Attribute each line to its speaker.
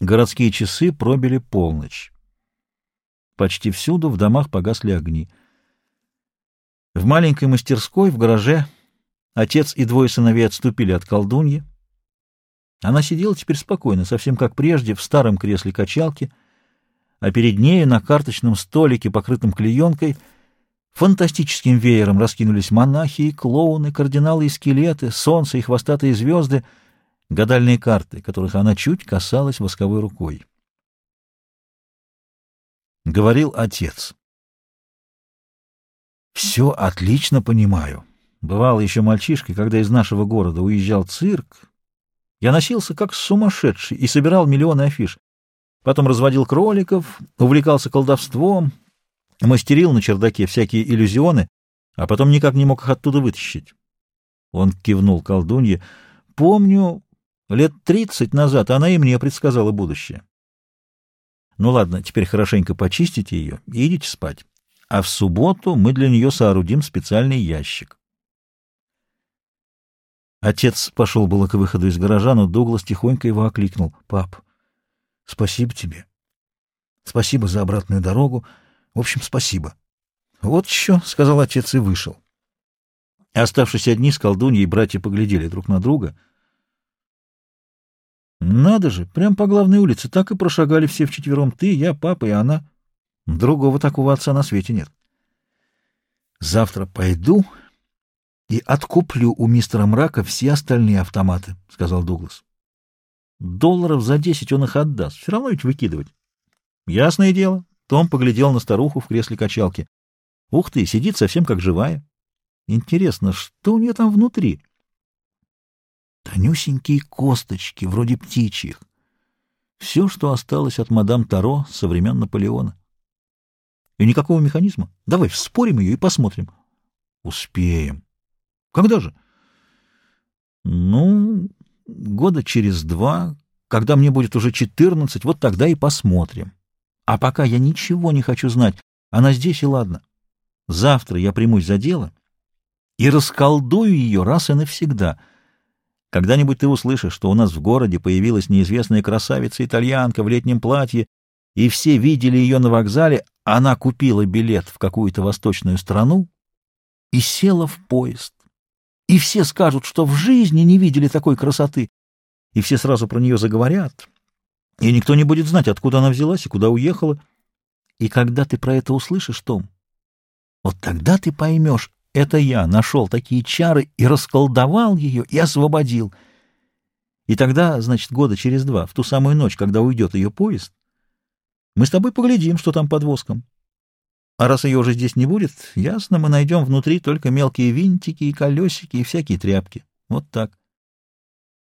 Speaker 1: Городские часы пробили полночь. Почти всюду в домах погасли огни. В маленькой мастерской в гараже отец и двое сыновей отступили от колдуньи. Она сидела теперь спокойно, совсем как прежде, в старом кресле качалки, а перед нею на карточном столике, покрытом клеенкой, фантастическим веером раскинулись монахи и клоуны, кардиналы и скелеты, солнце и хвостатые звезды, гадальные карты, которых она чуть касалась восковой рукой. Говорил отец. «Все отлично понимаю. Бывало еще мальчишкой, когда из нашего города уезжал цирк, я носился как сумасшедший и собирал миллионы афиш. Потом разводил кроликов, увлекался колдовством, мастерил на чердаке всякие иллюзионы, а потом никак не мог их оттуда вытащить. Он кивнул колдунье. Помню, лет тридцать назад она и мне предсказала будущее. Ну ладно, теперь хорошенько почистите ее и идите спать. А в субботу мы для нее соорудим специальный ящик. Отец пошел было к выходу из гаража, но Дуглас тихонько его окликнул. — Пап, спасибо тебе. Спасибо за обратную дорогу. В общем, спасибо. — Вот еще, — сказал отец и вышел. Оставшись одни с колдуньей, братья поглядели друг на друга. Надо же, прям по главной улице так и прошагали все вчетвером. Ты, я, папа и она. Другого такого отца на свете нет. Завтра пойду и откуплю у мистера Мрака все остальные автоматы, — сказал Дуглас. — Долларов за десять он их отдаст. Все равно ведь выкидывать. — Ясное дело. Том поглядел на старуху в кресле качалки. — Ух ты, сидит совсем как живая. Интересно, что у нее там внутри? Тонюсенькие косточки, вроде птичьих. Все, что осталось от мадам Таро со времен Наполеона. И никакого механизма. Давай вспорим ее и посмотрим. Успеем. Когда же? Ну, года через два, когда мне будет уже четырнадцать, вот тогда и посмотрим. А пока я ничего не хочу знать. Она здесь и ладно. Завтра я примусь за дело и расколдую ее раз и навсегда. Когда-нибудь ты услышишь, что у нас в городе появилась неизвестная красавица-итальянка в летнем платье, и все видели ее на вокзале, она купила билет в какую-то восточную страну и села в поезд и все скажут, что в жизни не видели такой красоты, и все сразу про нее заговорят, и никто не будет знать, откуда она взялась и куда уехала. И когда ты про это услышишь, Том, вот тогда ты поймешь, это я нашел такие чары и расколдовал ее, и освободил. И тогда, значит, года через два, в ту самую ночь, когда уйдет ее поезд, мы с тобой поглядим, что там под воском. А раз ее уже здесь не будет, ясно, мы найдем внутри только мелкие винтики и колесики и всякие тряпки. Вот так.